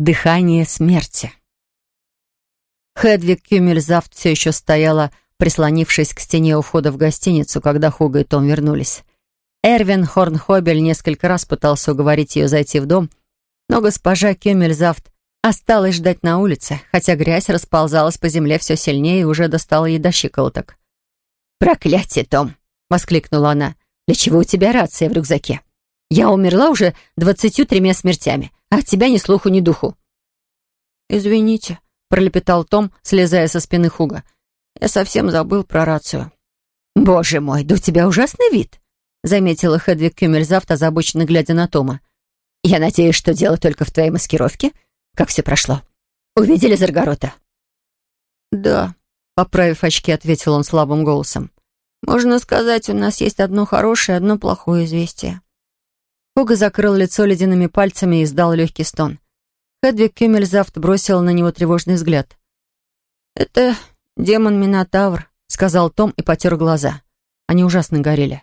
Дыхание смерти. Хедвиг Кюмельзавт все еще стояла, прислонившись к стене у входа в гостиницу, когда Хуга и Том вернулись. Эрвин Хорнхобель несколько раз пытался уговорить ее зайти в дом, но госпожа Кюмельзавт осталась ждать на улице, хотя грязь расползалась по земле все сильнее и уже достала ей до щиколоток. «Проклятие, Том!» — воскликнула она. «Для чего у тебя рация в рюкзаке? Я умерла уже двадцатью тремя смертями, от тебя ни слуху, ни духу». «Извините», — пролепетал Том, слезая со спины Хуга. «Я совсем забыл про рацию». «Боже мой, да у тебя ужасный вид!» — заметила Хедвиг Кюмельзавт, озабоченно глядя на Тома. «Я надеюсь, что дело только в твоей маскировке? Как все прошло? Увидели Заргорота?» «Да», — поправив очки, ответил он слабым голосом. «Можно сказать, у нас есть одно хорошее, одно плохое известие». Хуга закрыл лицо ледяными пальцами и издал легкий стон. Хедвиг Кюмельзавт бросил на него тревожный взгляд. «Это демон-минотавр», — сказал Том и потер глаза. Они ужасно горели.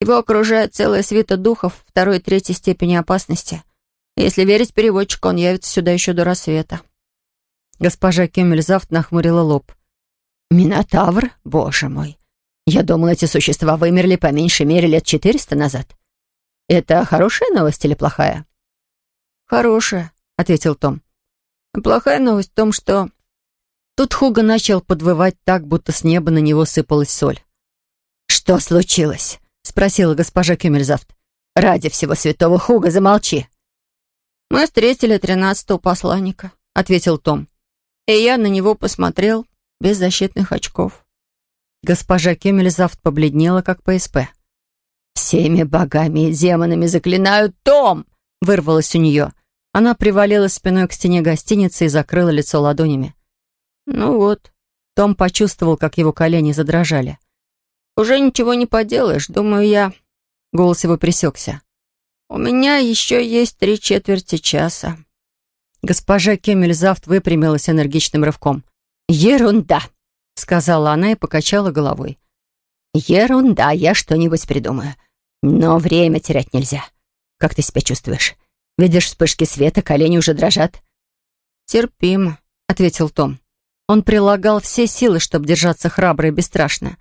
Его окружает целая свита духов второй и третьей степени опасности. Если верить переводчику, он явится сюда еще до рассвета. Госпожа Кемельзавт нахмурила лоб. «Минотавр? Боже мой! Я думала, эти существа вымерли по меньшей мере лет четыреста назад. Это хорошая новость или плохая?» «Хорошая», — ответил Том. «Плохая новость в том, что...» Тут Хуга начал подвывать так, будто с неба на него сыпалась соль. «Что случилось?» — спросила госпожа Кюмельзавт. «Ради всего святого Хуга, замолчи!» «Мы встретили тринадцатого посланника», — ответил Том. «И я на него посмотрел без защитных очков». Госпожа Кюмельзавт побледнела, как ПСП. «Всеми богами и демонами заклинаю, Том!» — вырвалось у нее. Она привалилась спиной к стене гостиницы и закрыла лицо ладонями. «Ну вот». Том почувствовал, как его колени задрожали. «Уже ничего не поделаешь, думаю я...» Голос его пресекся. «У меня еще есть три четверти часа». Госпожа Кемельзавт выпрямилась энергичным рывком. «Ерунда!» — сказала она и покачала головой. «Ерунда, я что-нибудь придумаю. Но время терять нельзя. Как ты себя чувствуешь? Видишь вспышки света, колени уже дрожат?» «Терпимо», — ответил Том. Он прилагал все силы, чтобы держаться храбро и бесстрашно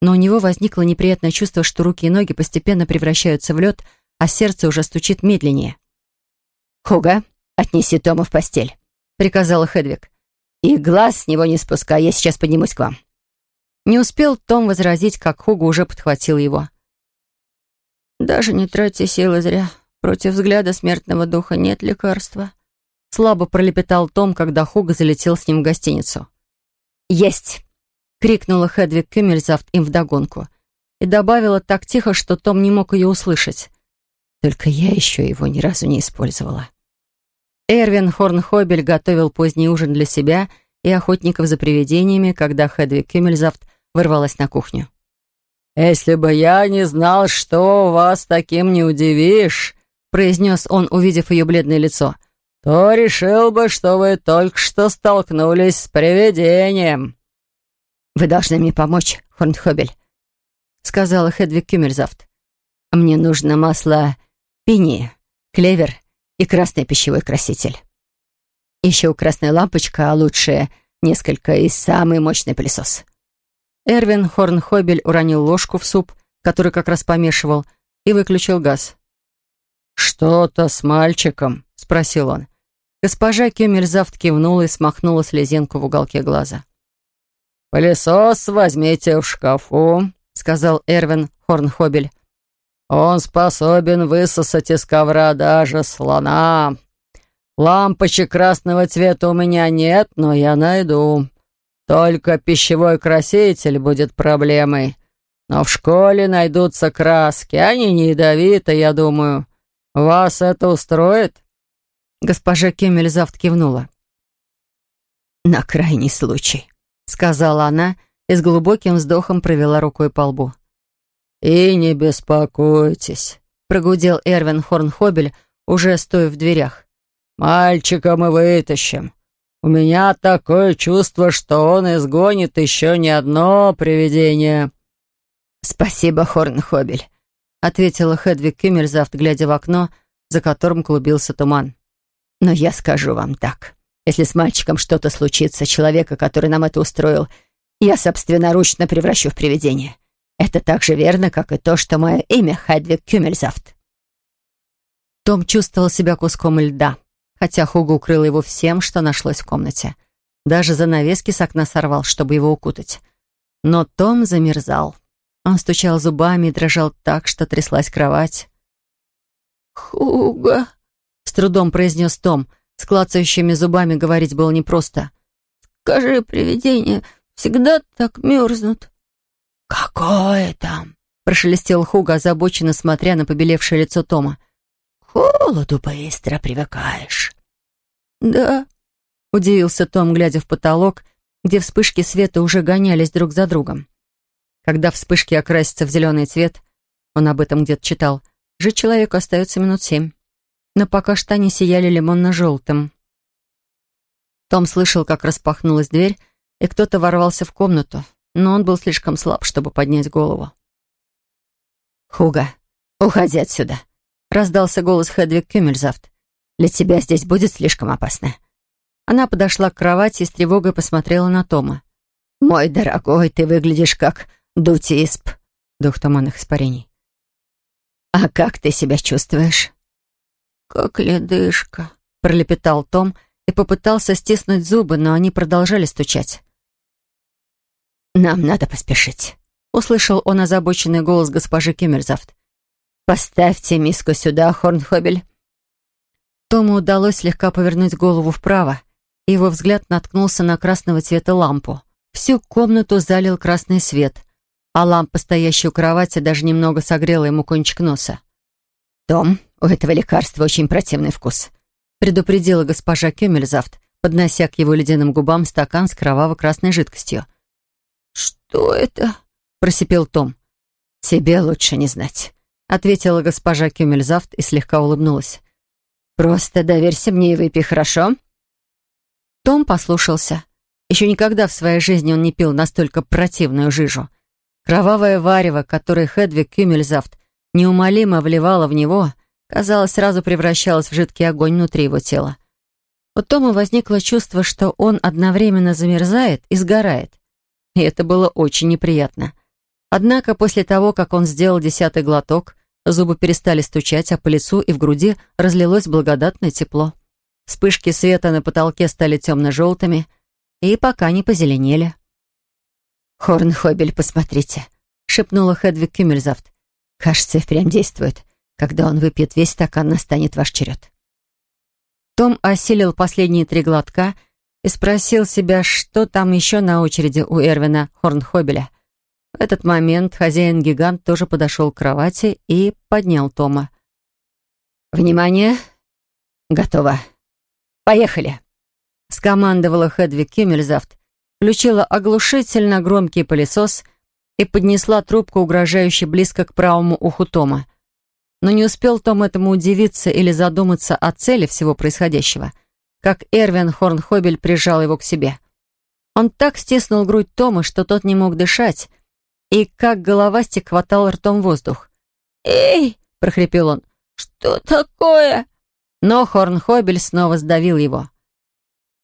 но у него возникло неприятное чувство, что руки и ноги постепенно превращаются в лед, а сердце уже стучит медленнее. «Хуга, отнеси Тома в постель», — приказала Хедвиг. «И глаз с него не спускай, я сейчас поднимусь к вам». Не успел Том возразить, как Хуга уже подхватил его. «Даже не тратьте силы зря. Против взгляда смертного духа нет лекарства», — слабо пролепетал Том, когда Хуга залетел с ним в гостиницу. «Есть!» — крикнула Хедвиг Кюмельзавт им вдогонку. И добавила так тихо, что Том не мог ее услышать. Только я еще его ни разу не использовала. Эрвин Хорнхобель готовил поздний ужин для себя и охотников за привидениями, когда Хедвиг Кюмельзавт ворвалась на кухню. «Если бы я не знал, что вас таким не удивишь», произнес он, увидев ее бледное лицо, то решил бы, что вы только что столкнулись с привидением. «Вы должны мне помочь, Хорнхобель», — сказала Хедвиг Кюмерзавт. «Мне нужно масло пини, клевер и красный пищевой краситель. Еще красная лампочка, а лучше несколько и самый мощный пылесос». Эрвин Хорнхобель уронил ложку в суп, который как раз помешивал, и выключил газ. «Что-то с мальчиком?» — спросил он. Госпожа Кюмельзавт кивнула и смахнула слезинку в уголке глаза. «Пылесос возьмите в шкафу», — сказал Эрвин Хорнхобель. «Он способен высосать из ковра даже слона. Лампочек красного цвета у меня нет, но я найду. Только пищевой краситель будет проблемой. Но в школе найдутся краски, они не ядовиты, я думаю. Вас это устроит?» Госпожа Кемельзавт кивнула. «На крайний случай», сказала она и с глубоким вздохом провела рукой по лбу. «И не беспокойтесь», — прогудел Эрвин Хорнхобель, уже стоя в дверях. «Мальчика мы вытащим. У меня такое чувство, что он изгонит еще не одно привидение». «Спасибо, Хорнхобель», — ответила Хедвиг Кюмельзавт, глядя в окно, за которым клубился туман. Но я скажу вам так. Если с мальчиком что-то случится, человека, который нам это устроил, я собственноручно превращу в привидение. Это так же верно, как и то, что мое имя Хедвиг Кюмельзавт. Том чувствовал себя куском льда, хотя Хуга укрыл его всем, что нашлось в комнате. Даже занавески с окна сорвал, чтобы его укутать. Но Том замерзал. Он стучал зубами и дрожал так, что тряслась кровать. «Хуга!» — с трудом произнес Том. С клацающими зубами говорить было непросто. «Скажи, привидения всегда так мерзнут?» «Какое там?» — прошелестел Хуга, озабоченно смотря на побелевшее лицо Тома холоду быстро привыкаешь». «Да», — удивился Том, глядя в потолок, где вспышки света уже гонялись друг за другом. Когда вспышки окрасятся в зеленый цвет, он об этом где-то читал, жить человеку остается минут семь. Но пока что они сияли лимонно-желтым. Том слышал, как распахнулась дверь, и кто-то ворвался в комнату, но он был слишком слаб, чтобы поднять голову. «Хуга, уходи отсюда!» Раздался голос Хедвиг Кюмельзавт. «Для тебя здесь будет слишком опасно». Она подошла к кровати и с тревогой посмотрела на Тома. «Мой дорогой, ты выглядишь как дутисп», дух туманных испарений. «А как ты себя чувствуешь?» «Как ледышка», — пролепетал Том и попытался стиснуть зубы, но они продолжали стучать. «Нам надо поспешить», — услышал он озабоченный голос госпожи Кюмерзавт. «Поставьте миску сюда, Хорнхобель». Тому удалось слегка повернуть голову вправо, и его взгляд наткнулся на красного цвета лампу. Всю комнату залил красный свет, а лампа, стоящая у кровати, даже немного согрела ему кончик носа. «Том, у этого лекарства очень противный вкус», предупредила госпожа Кюмельзавт, поднося к его ледяным губам стакан с кроваво-красной жидкостью. «Что это?» — просипел Том. «Тебе лучше не знать ответила госпожа Кюмельзавт и слегка улыбнулась. «Просто доверься мне и выпей, хорошо?» Том послушался. Еще никогда в своей жизни он не пил настолько противную жижу. Кровавое варево, которое Хедвиг Кюмельзавт неумолимо вливала в него, казалось, сразу превращалось в жидкий огонь внутри его тела. У Тома возникло чувство, что он одновременно замерзает и сгорает. И это было очень неприятно. Однако после того, как он сделал десятый глоток, Зубы перестали стучать, а по лицу и в груди разлилось благодатное тепло. Вспышки света на потолке стали темно-желтыми и пока не позеленели. «Хорнхобель, посмотрите», — шепнула Хедвиг Кюмельзавт. «Кажется, впрямь действует. Когда он выпьет весь стакан, настанет ваш черед». Том осилил последние три глотка и спросил себя, что там еще на очереди у Эрвина Хорнхобеля. В этот момент хозяин-гигант тоже подошел к кровати и поднял Тома. «Внимание! Готово! Поехали!» Скомандовала Хедвиг Кюмельзавт, включила оглушительно громкий пылесос и поднесла трубку угрожающе близко к правому уху Тома. Но не успел Том этому удивиться или задуматься о цели всего происходящего, как Эрвин Хорнхобель прижал его к себе. Он так стиснул грудь Тома, что тот не мог дышать, и как головастик хватал ртом воздух. «Эй!» — прохрипел он. «Что такое?» Но Хорнхобель снова сдавил его.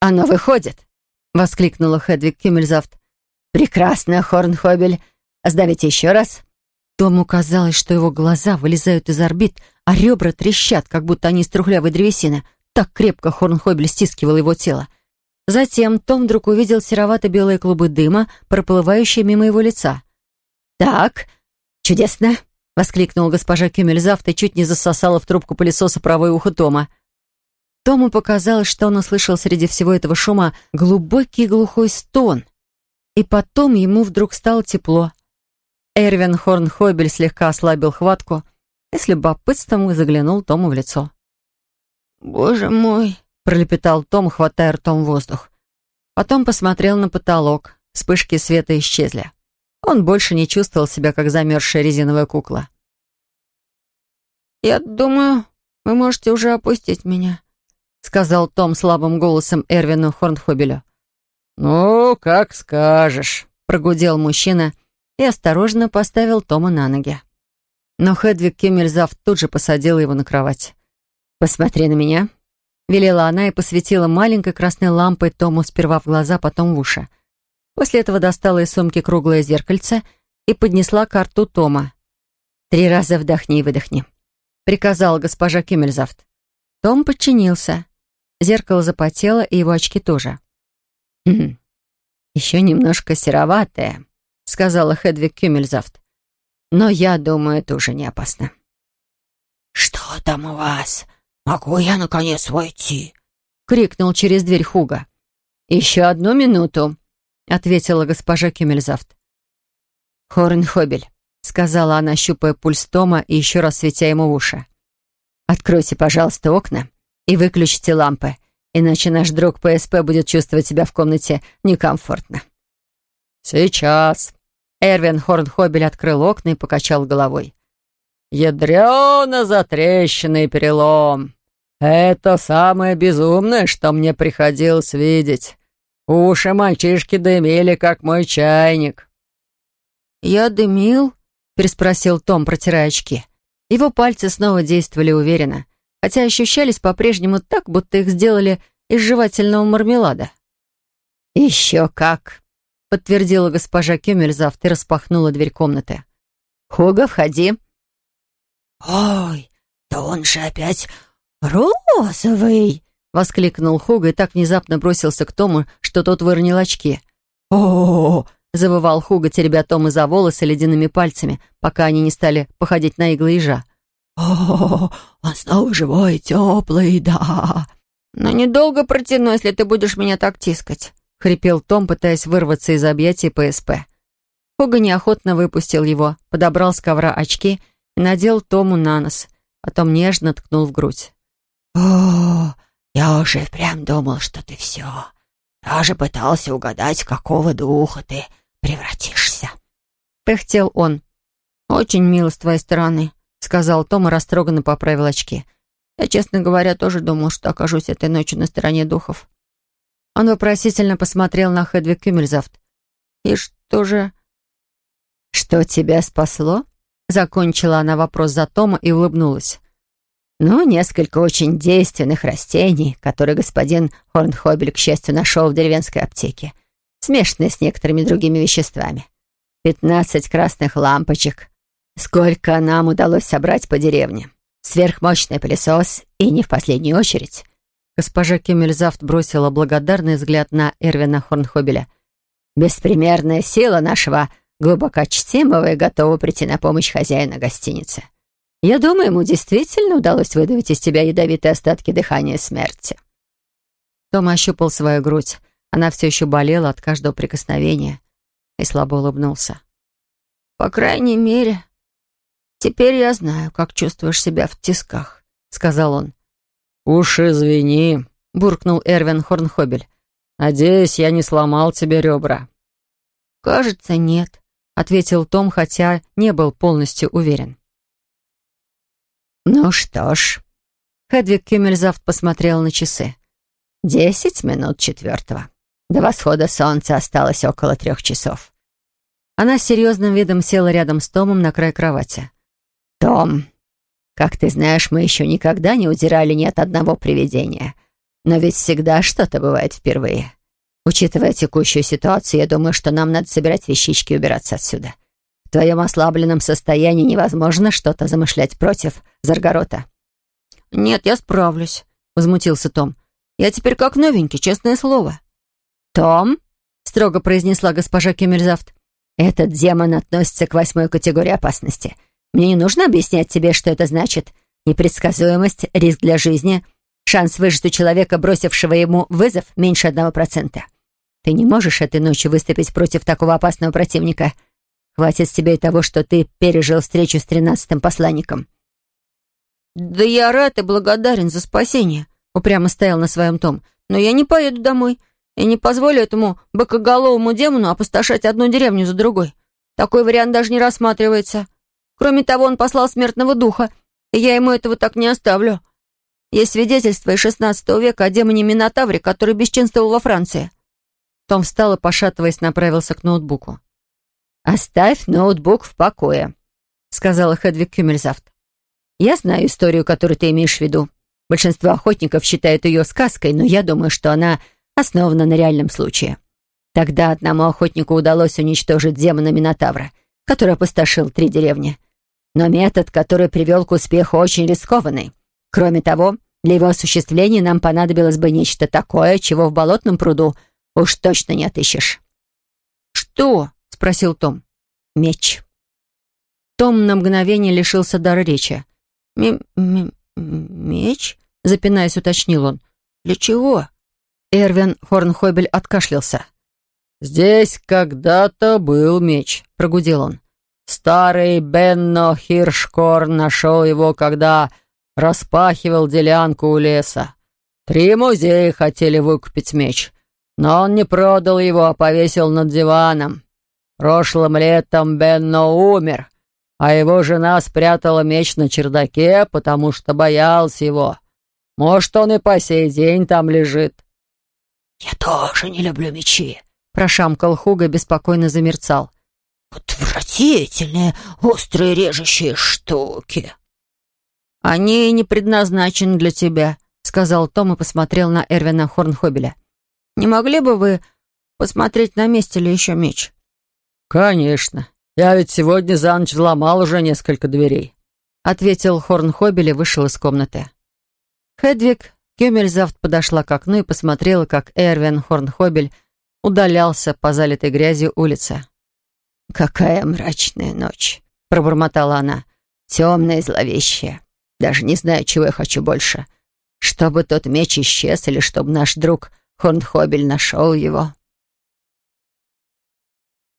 «Оно выходит!» — воскликнула Хедвиг Кюмельзавт. «Прекрасно, Хорнхобель. Сдавите еще раз». Тому казалось, что его глаза вылезают из орбит, а ребра трещат, как будто они из трухлявой древесины. Так крепко Хорнхобель стискивал его тело. Затем Том вдруг увидел серовато-белые клубы дыма, проплывающие мимо его лица. «Так, чудесно!» — воскликнула госпожа Кюмельзавт и чуть не засосала в трубку пылесоса правое ухо Тома. Тому показалось, что он услышал среди всего этого шума глубокий глухой стон. И потом ему вдруг стало тепло. Эрвин Хорнхобель слегка ослабил хватку и с любопытством заглянул Тому в лицо. «Боже мой!» — пролепетал Том, хватая ртом воздух. Потом посмотрел на потолок. Вспышки света исчезли. Он больше не чувствовал себя, как замерзшая резиновая кукла. «Я думаю, вы можете уже опустить меня», — сказал Том слабым голосом Эрвину Хорнхобелю. «Ну, как скажешь», — прогудел мужчина и осторожно поставил Тома на ноги. Но Хедвиг Киммельзав тут же посадил его на кровать. «Посмотри на меня. — велела она и посветила маленькой красной лампой Тому сперва в глаза, потом в уши. После этого достала из сумки круглое зеркальце и поднесла к рту Тома. «Три раза вдохни и выдохни», — приказала госпожа Кюмельзавт. Том подчинился. Зеркало запотело, и его очки тоже. «Хм, еще немножко сероватое», — сказала Хедвиг Кюмельзавт. «Но я думаю, это уже не опасно». «Что там у вас? Могу я, наконец, войти?» — крикнул через дверь Хуга. «Еще одну минуту», — ответила госпожа Кюмельзавт. «Хорнхобель», — сказала она, щупая пульс Тома и еще раз светя ему в уши. «Откройте, пожалуйста, окна и выключите лампы, иначе наш друг ПСП будет чувствовать себя в комнате некомфортно». «Сейчас». Эрвин Хорнхобель открыл окна и покачал головой. «Ядрёно затрещенный перелом. Это самое безумное, что мне приходилось видеть. Уши мальчишки дымили, как мой чайник». «Я дымил?» — переспросил Том, протирая очки. Его пальцы снова действовали уверенно, хотя ощущались по-прежнему так, будто их сделали из жевательного мармелада. «Еще как!» — подтвердила госпожа Кюмельзавт и распахнула дверь комнаты. «Хуга, входи!» «Ой, да он же опять розовый!» — воскликнул Хуга и так внезапно бросился к Тому, что тот выронил очки. «О, — завывал Хуга, теребя Тома за волосы ледяными пальцами, пока они не стали походить на иглы ежа. «О, он снова живой, теплый, да!» «Но недолго протяну, если ты будешь меня так тискать», — хрипел Том, пытаясь вырваться из объятий ПСП. Хуга неохотно выпустил его, подобрал с ковра очки и надел Тому на нос, потом нежно ткнул в грудь. «О, я уже прям думал, что ты все. Даже пытался угадать, какого духа ты превратишься», — пыхтел он. «Очень мило с твоей стороны», — сказал Том и растроганно поправил очки. «Я, честно говоря, тоже думал, что окажусь этой ночью на стороне духов». Он вопросительно посмотрел на Хедвиг Кюмельзавт. «И что же...» «Что тебя спасло?» Закончила она вопрос за Тома и улыбнулась. «Ну, несколько очень действенных растений, которые господин Хорнхобель, к счастью, нашел в деревенской аптеке, смешанные с некоторыми другими веществами. Пятнадцать красных лампочек. Сколько нам удалось собрать по деревне. Сверхмощный пылесос и не в последнюю очередь». Госпожа Кемельзавт бросила благодарный взгляд на Эрвина Хорнхобеля. «Беспримерная сила нашего глубоко чтимого и готова прийти на помощь хозяина гостиницы. Я думаю, ему действительно удалось выдавить из тебя ядовитые остатки дыхания смерти». Том ощупал свою грудь. Она все еще болела от каждого прикосновения и слабо улыбнулся. «По крайней мере, теперь я знаю, как чувствуешь себя в тисках», — сказал он. «Уж извини», — буркнул Эрвин Хорнхобель. «Надеюсь, я не сломал тебе ребра». «Кажется, нет», — ответил Том, хотя не был полностью уверен. «Ну что ж», — Хедвиг Кюмельзавт посмотрел на часы. «Десять минут четвертого. До восхода солнца осталось около трех часов». Она с серьезным видом села рядом с Томом на край кровати. «Том, как ты знаешь, мы еще никогда не удирали ни от одного привидения. Но ведь всегда что-то бывает впервые. Учитывая текущую ситуацию, я думаю, что нам надо собирать вещички и убираться отсюда. В твоем ослабленном состоянии невозможно что-то замышлять против Заргорота». «Нет, я справлюсь», — возмутился Том. «Я теперь как новенький, честное слово». «Том», — строго произнесла госпожа Кемельзавт, «этот демон относится к восьмой категории опасности — мне не нужно объяснять тебе, что это значит. Непредсказуемость, риск для жизни, шанс выжить у человека, бросившего ему вызов, меньше одного процента. Ты не можешь этой ночью выступить против такого опасного противника. Хватит с тебя и того, что ты пережил встречу с тринадцатым посланником». «Да я рад и благодарен за спасение», — упрямо стоял на своем том. «Но я не поеду домой и не позволю этому бокоголовому демону опустошать одну деревню за другой. Такой вариант даже не рассматривается». Кроме того, он послал смертного духа, и я ему этого так не оставлю. Есть свидетельство из XVI века о демоне Минотавре, который бесчинствовал во Франции». Том встал и, пошатываясь, направился к ноутбуку. «Оставь ноутбук в покое», — сказала Хедвиг Кюмельзавт. «Я знаю историю, которую ты имеешь в виду. Большинство охотников считают ее сказкой, но я думаю, что она основана на реальном случае. Тогда одному охотнику удалось уничтожить демона Минотавра, который опустошил три деревни. Но метод, который привел к успеху, очень рискованный. Кроме того, для его осуществления нам понадобилось бы нечто такое, чего в болотном пруду уж точно не отыщешь. «Что?» — спросил Том. «Меч». Том на мгновение лишился дара речи. М -м «Меч?» — запинаясь, уточнил он. «Для чего?» Эрвин Хорнхобель откашлялся. «Здесь когда-то был меч», — прогудел он. «Старый Бенно Хиршкор нашел его, когда распахивал делянку у леса. Три музея хотели выкупить меч, но он не продал его, а повесил над диваном. Прошлым летом Бенно умер, а его жена спрятала меч на чердаке, потому что боялась его. Может, он и по сей день там лежит». «Я тоже не люблю мечи», — прошамкал Хуга, беспокойно замерцал. «Отвратительные, острые режущие штуки». «Они не предназначены для тебя», — сказал Том и посмотрел на Эрвина Хорнхобеля. «Не могли бы вы посмотреть, на месте ли еще меч?» «Конечно. Я ведь сегодня за ночь взломал уже несколько дверей», — ответил Хорнхобель и вышел из комнаты. Хедвиг Кюмельзавт подошла к окну и посмотрела, как Эрвин Хорнхобель удалялся по залитой грязью улице. «Какая мрачная ночь!» — пробормотала она. «Темная и зловещая. Даже не знаю, чего я хочу больше. Чтобы тот меч исчез или чтобы наш друг Хорнхобель нашел его».